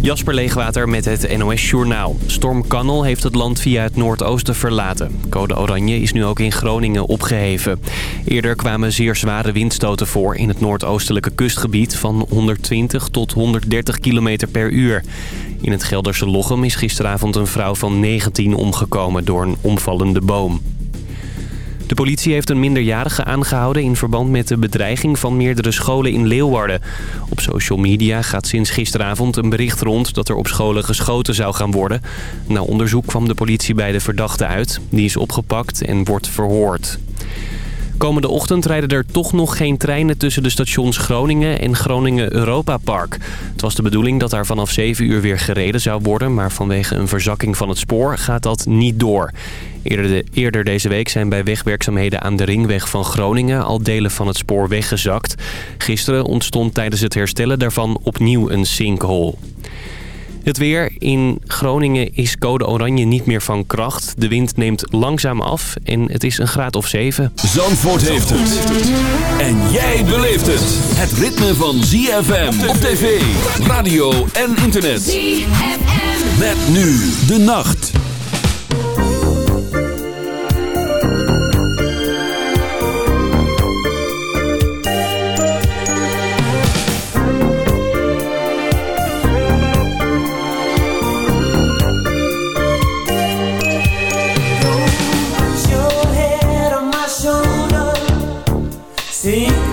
Jasper Leegwater met het NOS Journaal. Storm Kannel heeft het land via het noordoosten verlaten. Code Oranje is nu ook in Groningen opgeheven. Eerder kwamen zeer zware windstoten voor in het noordoostelijke kustgebied... van 120 tot 130 km per uur. In het Gelderse Lochem is gisteravond een vrouw van 19 omgekomen door een omvallende boom. De politie heeft een minderjarige aangehouden in verband met de bedreiging van meerdere scholen in Leeuwarden. Op social media gaat sinds gisteravond een bericht rond dat er op scholen geschoten zou gaan worden. Na onderzoek kwam de politie bij de verdachte uit. Die is opgepakt en wordt verhoord. Komende ochtend rijden er toch nog geen treinen tussen de stations Groningen en Groningen Europa Park. Het was de bedoeling dat daar vanaf 7 uur weer gereden zou worden... maar vanwege een verzakking van het spoor gaat dat niet door. Eerder, de, eerder deze week zijn bij wegwerkzaamheden aan de ringweg van Groningen... al delen van het spoor weggezakt. Gisteren ontstond tijdens het herstellen daarvan opnieuw een sinkhole. Het weer in Groningen is code oranje niet meer van kracht. De wind neemt langzaam af en het is een graad of 7. Zandvoort heeft het. En jij beleeft het. Het ritme van ZFM op tv, radio en internet. ZFM. Met nu de nacht. me.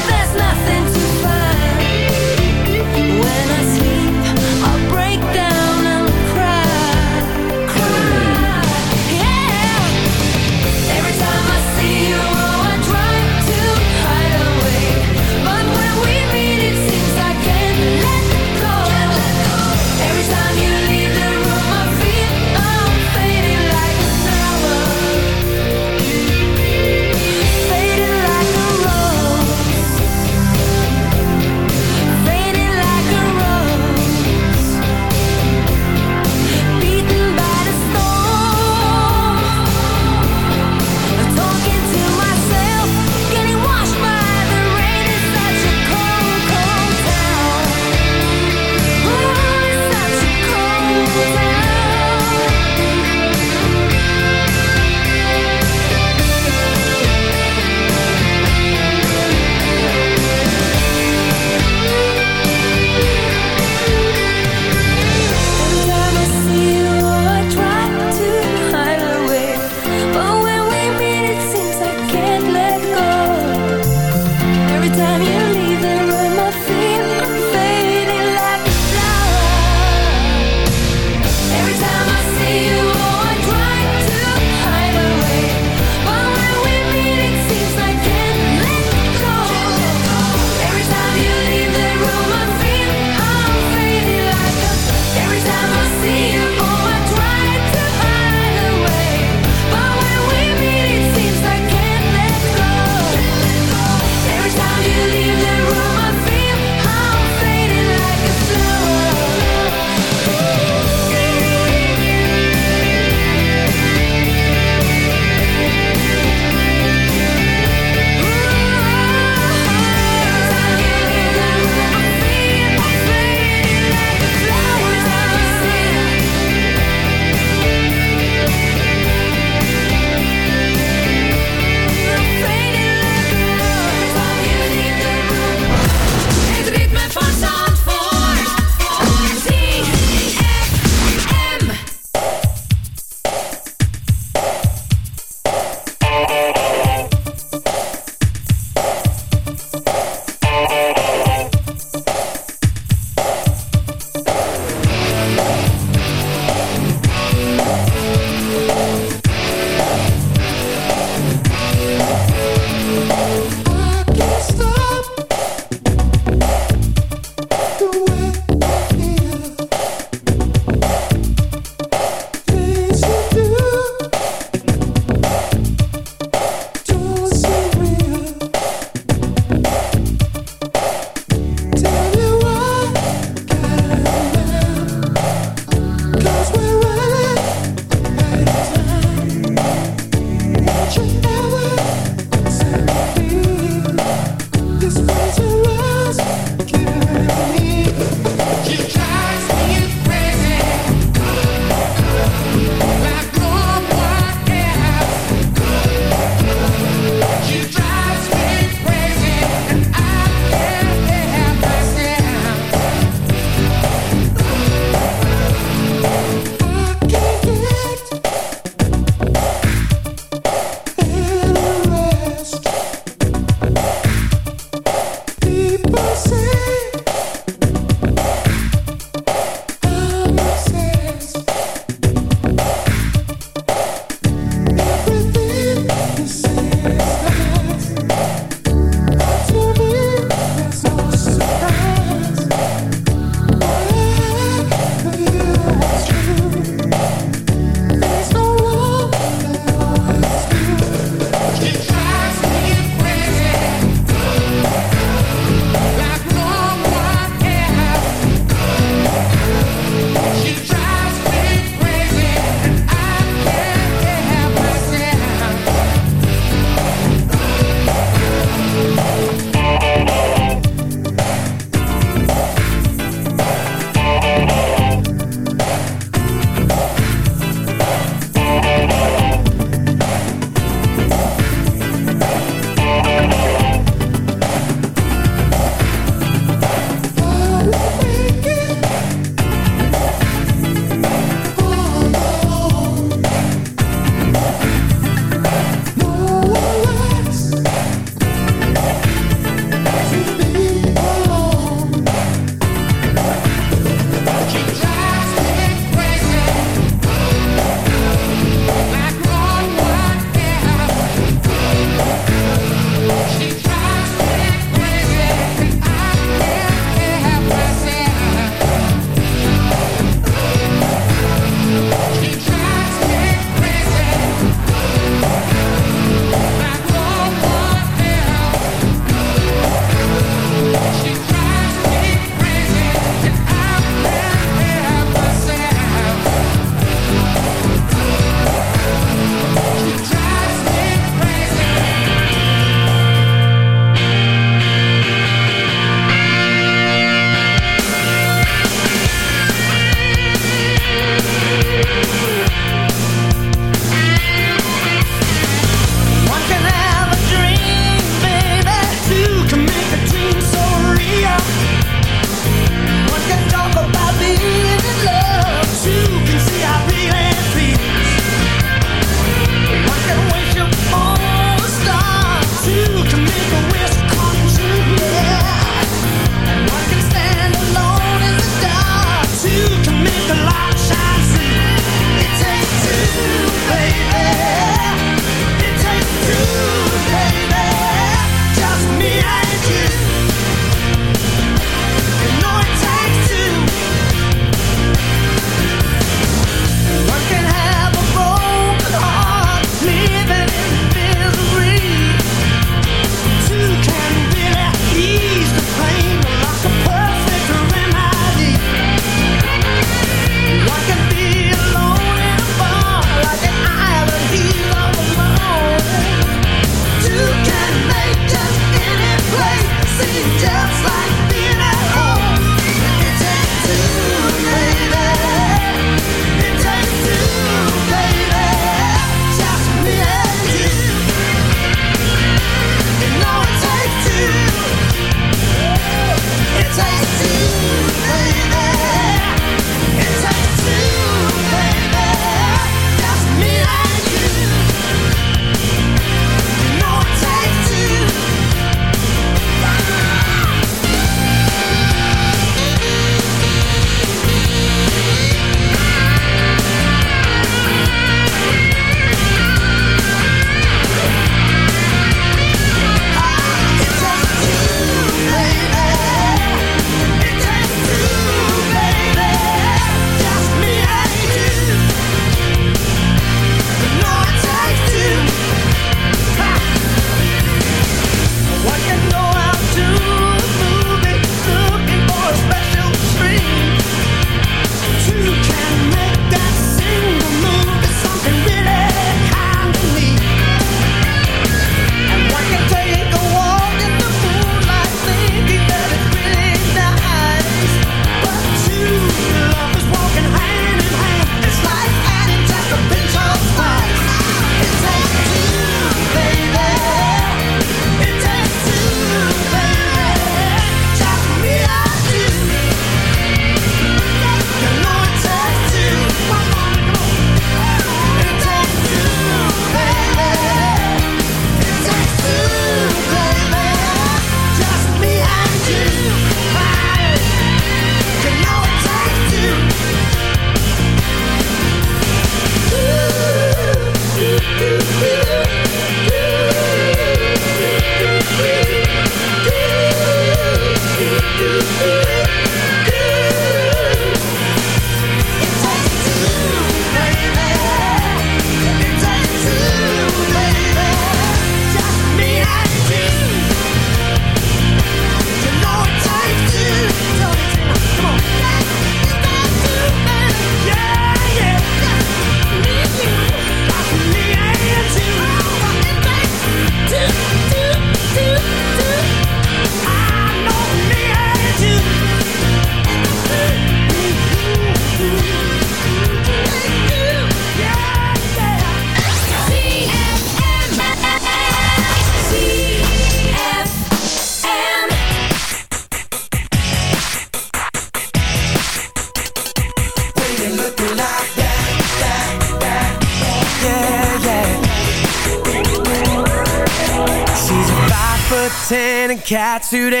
today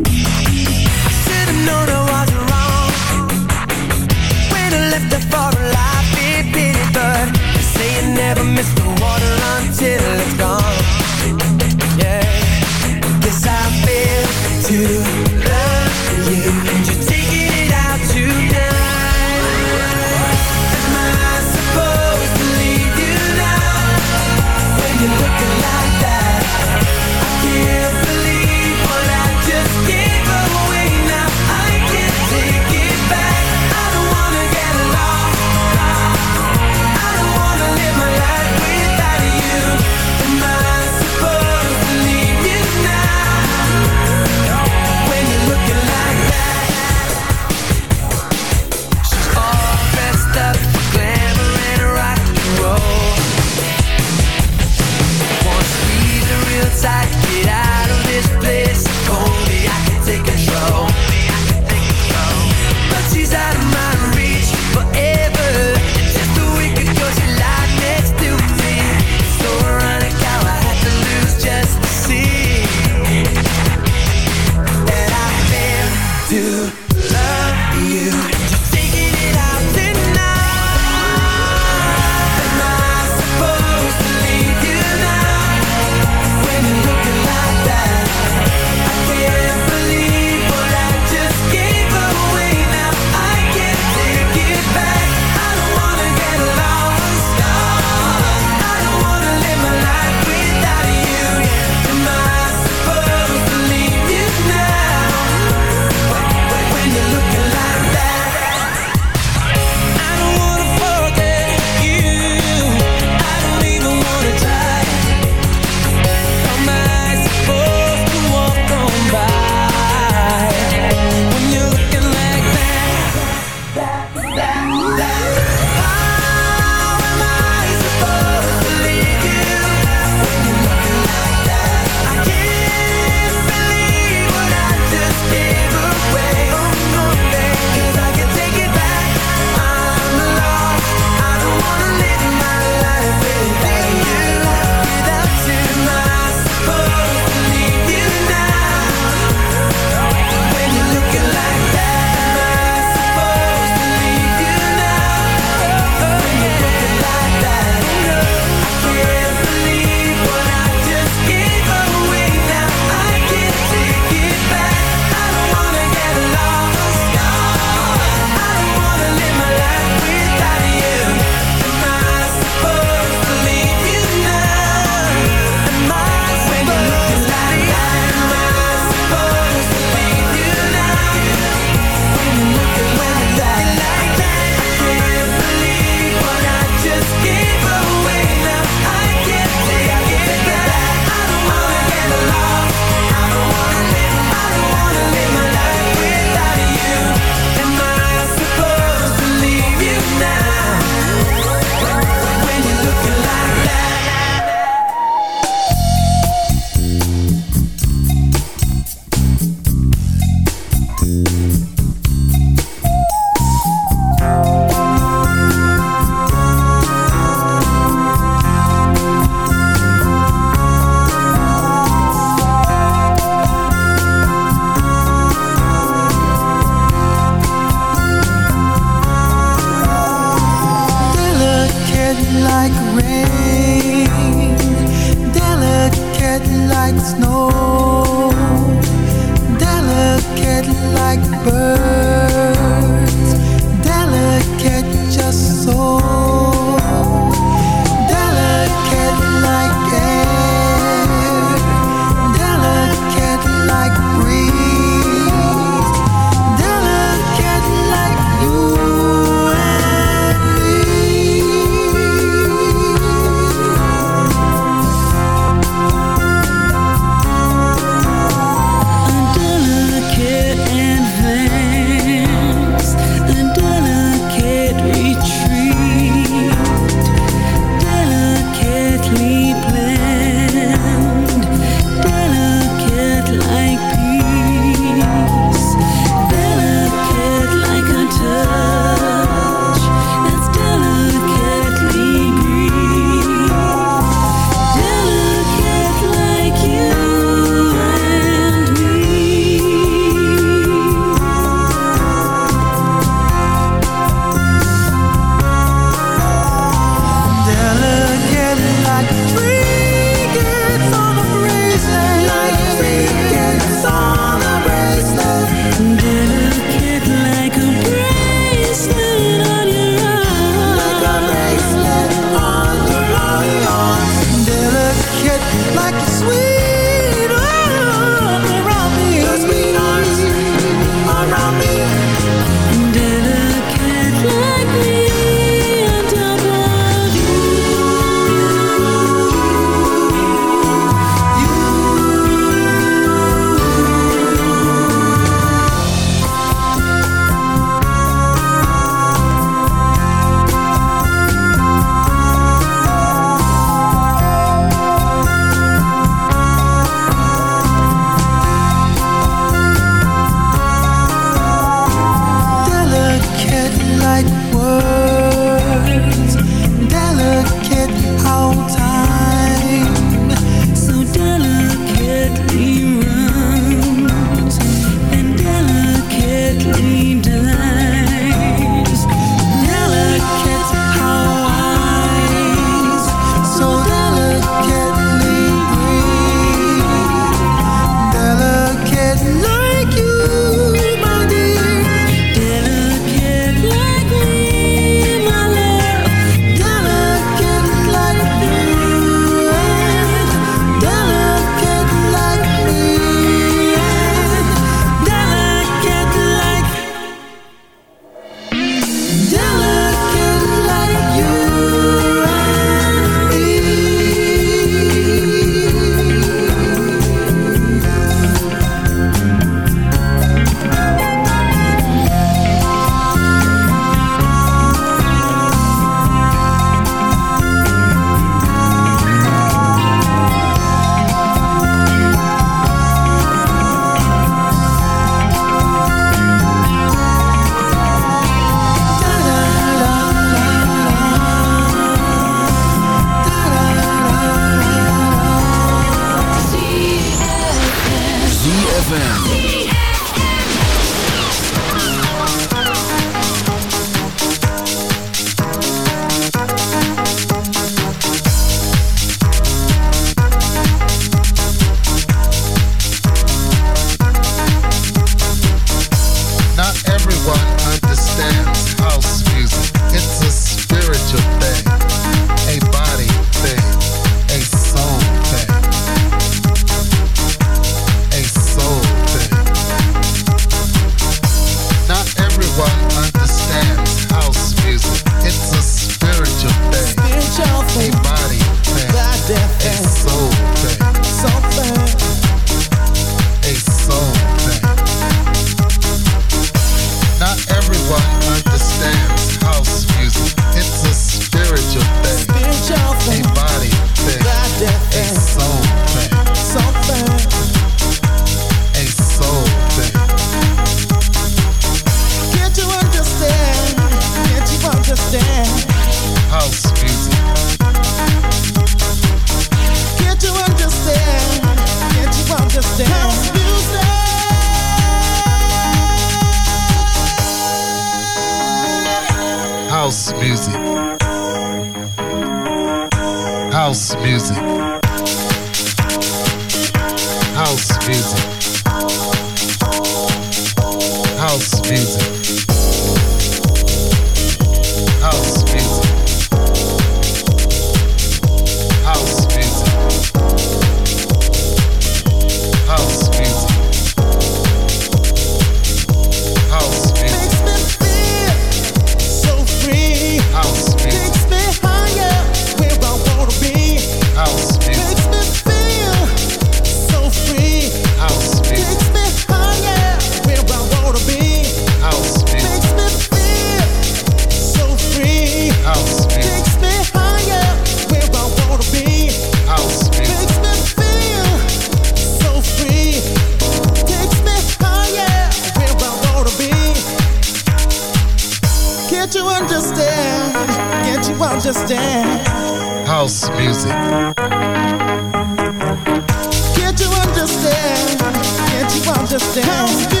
understand.